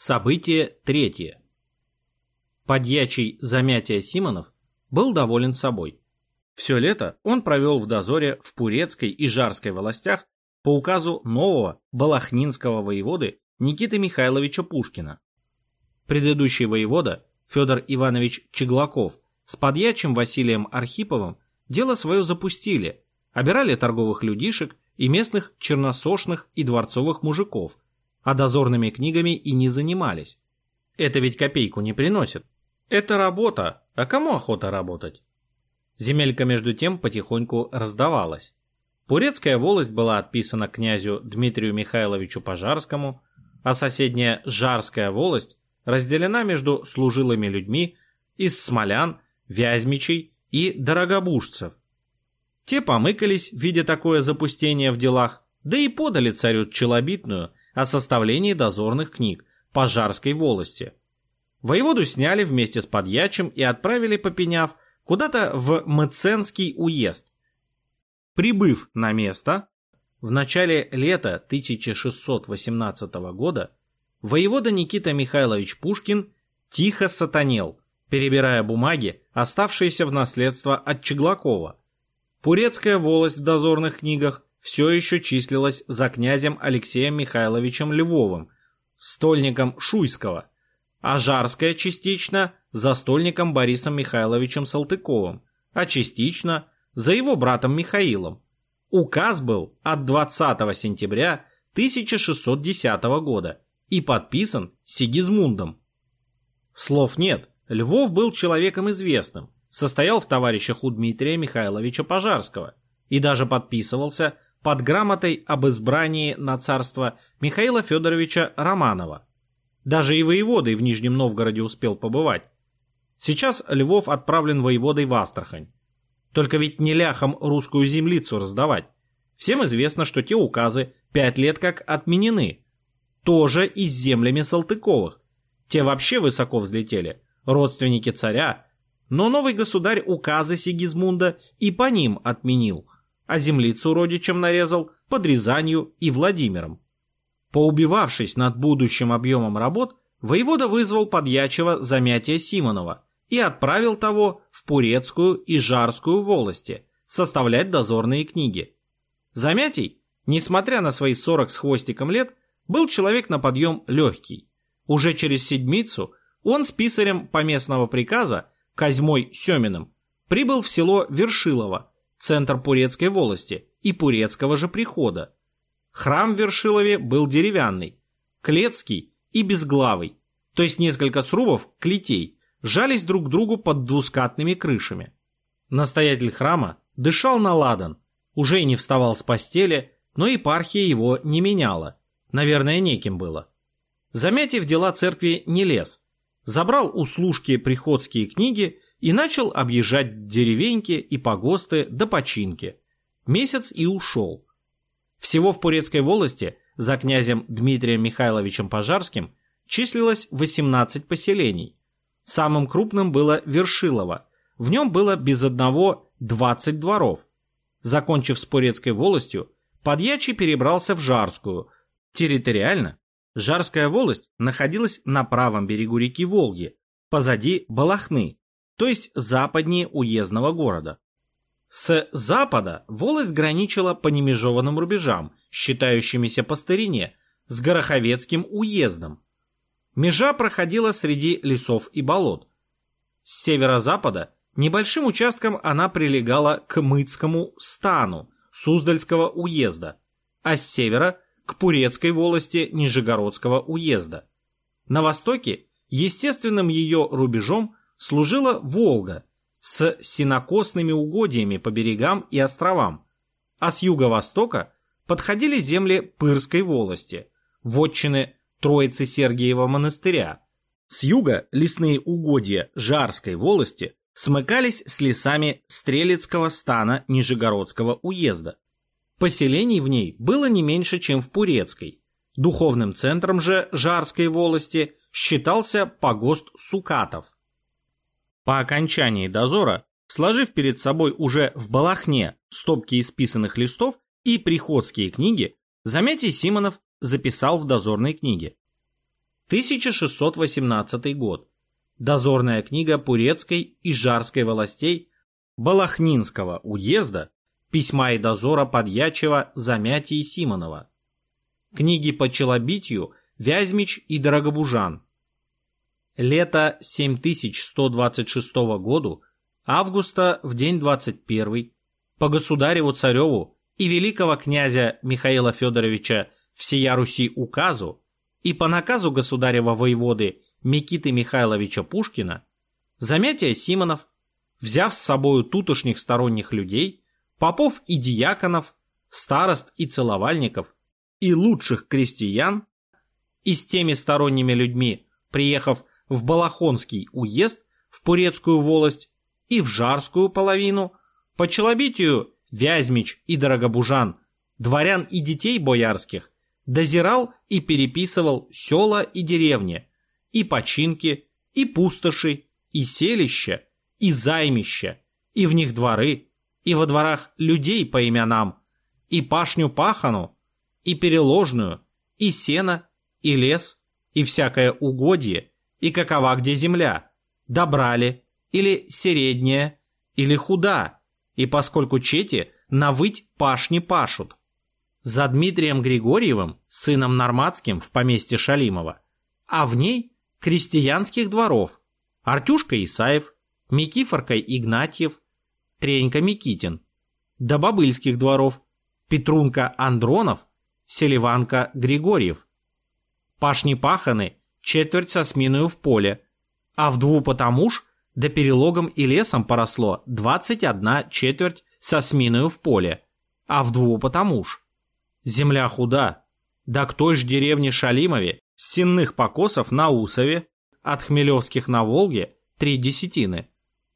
Событие третье. Подьячий Замятия Симонов был доволен собой. Все лето он провел в дозоре в Пурецкой и Жарской властях по указу нового балахнинского воеводы Никиты Михайловича Пушкина. Предыдущий воевода Федор Иванович Чеглаков с подьячим Василием Архиповым дело свое запустили, обирали торговых людишек и местных черносошных и дворцовых мужиков, а дозорными книгами и не занимались. Это ведь копейку не приносит. Это работа, а кому охота работать? Земелька между тем потихоньку раздавалась. Пурецкая волость была отписана князю Дмитрию Михайловичу Пожарскому, а соседняя Жарская волость разделена между служилыми людьми из смолян, вязьмичей и дорогобужцев. Те помыкались, видя такое запустение в делах, да и подали царю челобитную о составлении дозорных книг Пожарской волости. Воеводу сняли вместе с подьячим и отправили, попеняв, куда-то в Мценский уезд. Прибыв на место, в начале лета 1618 года воевода Никита Михайлович Пушкин тихо сатанел, перебирая бумаги, оставшиеся в наследство от Чеглакова. Пурецкая волость в дозорных книгах все еще числилась за князем Алексеем Михайловичем Львовым, стольником Шуйского, а Жарская частично за стольником Борисом Михайловичем Салтыковым, а частично за его братом Михаилом. Указ был от 20 сентября 1610 года и подписан Сигизмундом. Слов нет, Львов был человеком известным, состоял в товарищах у Дмитрия Михайловича Пожарского и даже подписывался под грамотой об избрании на царство Михаила Федоровича Романова. Даже и воеводой в Нижнем Новгороде успел побывать. Сейчас Львов отправлен воеводой в Астрахань. Только ведь не ляхам русскую землицу раздавать. Всем известно, что те указы пять лет как отменены. Тоже и с землями Салтыковых. Те вообще высоко взлетели. Родственники царя. Но новый государь указы Сигизмунда и по ним отменил. А землицу родичам нарезал под Рязанью и Владимиром. Поубивавшись над будущим объемом работ, воевода вызвал подьячего замятия Симонова – и отправил того в Пурецкую и Жарскую волости составлять дозорные книги. Замятий, несмотря на свои 40 с хвостиком лет, был человек на подъем легкий. Уже через седмицу он с писарем поместного приказа Козьмой Семиным прибыл в село Вершилово, центр Пурецкой волости и Пурецкого же прихода. Храм в Вершилове был деревянный, клетский и безглавый, то есть несколько срубов клетей – жались друг к другу под двускатными крышами. Настоятель храма дышал на ладан, уже и не вставал с постели, но епархия его не меняла. Наверное, неким было. Заметив дела церкви не лез. Забрал у служки приходские книги и начал объезжать деревеньки и погосты до починки. Месяц и ушел. Всего в Пурецкой волости за князем Дмитрием Михайловичем Пожарским числилось 18 поселений. Самым крупным было Вершилово. В нем было без одного 20 дворов. Закончив с Порецкой волостью, Подьячий перебрался в Жарскую. Территориально Жарская волость находилась на правом берегу реки Волги, позади Балахны, то есть западнее уездного города. С запада волость граничила по немежованным рубежам, считающимися по старине, с Гороховецким уездом, Межа проходила среди лесов и болот. С северо-запада небольшим участком она прилегала к Мыцкому стану Суздальского уезда, а с севера – к Пурецкой волости Нижегородского уезда. На востоке естественным ее рубежом служила Волга с синокосными угодьями по берегам и островам, а с юго-востока подходили земли Пырской волости, вотчины Троицы Сергиева монастыря. С юга лесные угодья Жарской волости смыкались с лесами Стрелецкого стана Нижегородского уезда. Поселений в ней было не меньше, чем в Пурецкой. Духовным центром же Жарской волости считался погост Сукатов. По окончании дозора, сложив перед собой уже в балахне стопки исписанных листов и приходские книги, Заметий Симонов записал в дозорной книге. 1618 год. Дозорная книга Пурецкой и Жарской властей Балахнинского уезда, письма и дозора Подьячева, Замятий Симонова. Книги по челобитию Вязьмич и Дорогобужан. Лето 7126 году, августа в день 21 по государеву цареву и великого князя Михаила Федоровича всея Руси указу и по наказу государева воеводы Микиты Михайловича Пушкина, Замятия Симонов, взяв с собою тутошних сторонних людей, попов и диаконов, старост и целовальников, и лучших крестьян, и с теми сторонними людьми, приехав в Балахонский уезд, в Пурецкую волость и в Жарскую половину, по челобитию Вязьмич и Дорогобужан, дворян и детей боярских, дозирал и переписывал села и деревни, и починки, и пустоши, и селища, и займища, и в них дворы, и во дворах людей по именам, и пашню пахану, и переложную, и сено, и лес, и всякое угодье, и какова где земля, добрали, или средняя, или худа, и поскольку чети навыть пашни пашут. За Дмитрием Григорьевым, сыном Норматским в поместье Шалимова, а в ней крестьянских дворов, Артюшка Исаев, Микифорка Игнатьев, Тренька Микитин, до бабыльских дворов, Петрунка Андронов, Селиванка Григорьев. Пашни паханы, четверть со сминою в поле, а в дву потому ж да перелогом и лесом поросло 21 четверть со сминою в поле, а в дву потому ж. Земля худа, да к той ж деревне Шалимове, с сенных покосов на Усове, от Хмелевских на Волге три десятины,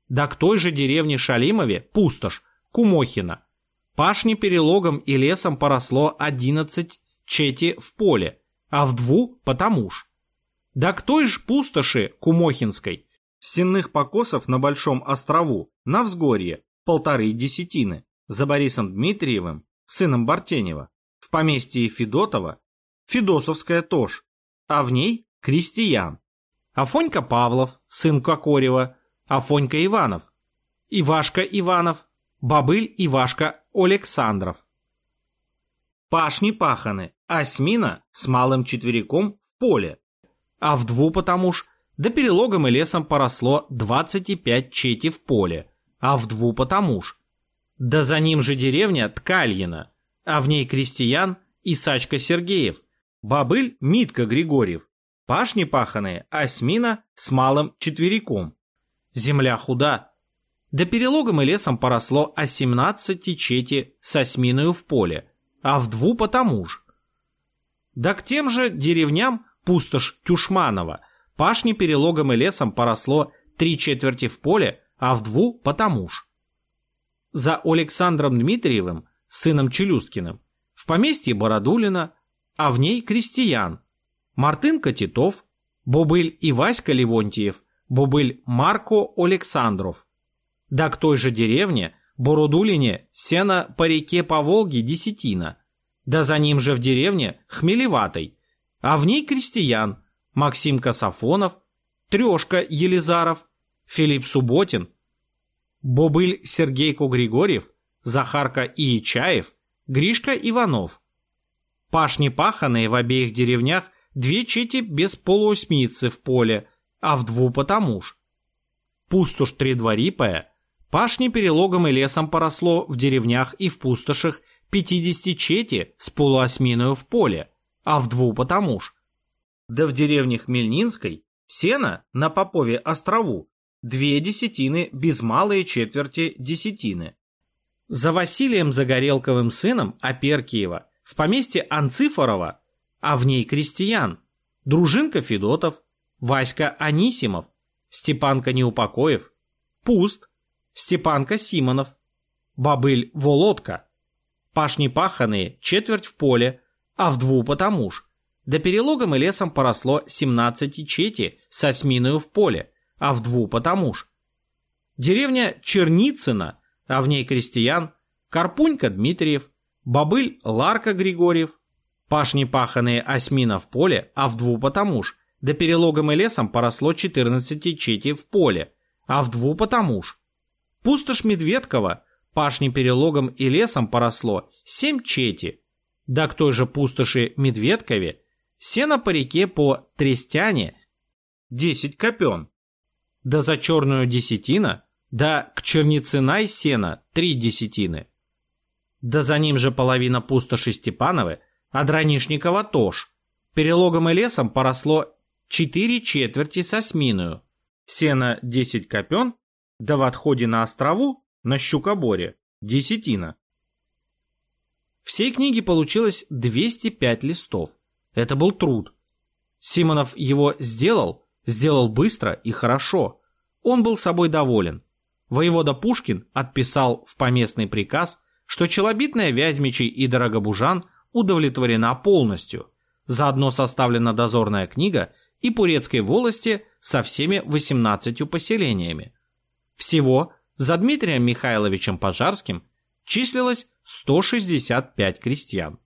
да к той же деревне Шалимове пустошь, Кумохина. Пашни перелогом и лесом поросло 11 чети в поле, а в дву потому ж. Да к той ж пустоши Кумохинской Сенных покосов на Большом острову, на взгорье, полторы десятины, за Борисом Дмитриевым, сыном Бартенева, в поместье Федотова, Федосовская тоже, а в ней крестьян. Афонька Павлов, сын Кокорева, Афонька Иванов, Ивашка Иванов, Бабыль Ивашка Александров. Пашни паханы, осьмина с малым четвериком в поле, а в дву потому ж да перелогом и лесом поросло 25 чети в поле, а в дву потому ж. Да за ним же деревня Ткальина, а в ней крестьян Исачка Сергеев, бабыль Митка Григорьев, пашни паханые осьмина с малым четвериком. Земля худа. Да перелогом и лесом поросло о 17 чети с осьминою в поле, а в дву потому ж. Да к тем же деревням пустошь Тюшманова – Пашни перелогом и лесом поросло три четверти в поле, а в дву потому ж. За Александром Дмитриевым, сыном Челюсткиным, в поместье Бородулина, а в ней крестьян. Мартынка Титов, Бобыль и Васька Левонтьев, Бобыль Марко Александров. Да к той же деревне, Бородулине, сено по реке по Волге десятина. Да за ним же в деревне Хмелеватой, а в ней крестьян, Максим Кософонов, Трешка Елизаров, Филипп Субботин, Бобыль Сергейко Григорьев, Захарка Иичаев, Гришка Иванов. Пашни паханые в обеих деревнях две чети без полуосьмицы в поле, а в дву потому ж. Пустошь тридворипая, пашни перелогом и лесом поросло в деревнях и в пустошах 50 чети с полуосьминою в поле, а в потому ж да в деревне Хмельнинской сено на Попове острову две десятины без малые четверти десятины. За Василием Загорелковым сыном Аперкиева в поместье Анцифорова, а в ней крестьян, Дружинка Федотов, Васька Анисимов, Степанка Неупокоев, Пуст, Степанка Симонов, Бабыль Володка, Пашни паханые четверть в поле, а в дву потому ж, да перелогом и лесом поросло 17 чети с осьминою в поле, а в дву потому ж. Деревня Черницына, а в ней крестьян, Карпунька Дмитриев, Бобыль Ларка Григорьев, пашни паханые осьмина в поле, а в дву потому ж, да перелогом и лесом поросло 14 чети в поле, а в дву потому ж. Пустошь Медведкова, пашни перелогом и лесом поросло 7 чети, да к той же пустоши Медведкове сено по реке по Трестяне 10 копен, да за черную десятина, да к Черницынай сена 3 десятины, да за ним же половина пустоши Степановы, а Дранишникова тоже. Перелогом и лесом поросло 4 четверти со сминую, сено 10 копен, да в отходе на острову, на Щукоборе, десятина. Всей книги получилось 205 листов. Это был труд. Симонов его сделал, сделал быстро и хорошо. Он был собой доволен. Воевода Пушкин отписал в поместный приказ, что челобитная Вязьмичей и Дорогобужан удовлетворена полностью. Заодно составлена дозорная книга и Пурецкой волости со всеми 18 поселениями. Всего за Дмитрием Михайловичем Пожарским числилось 165 крестьян.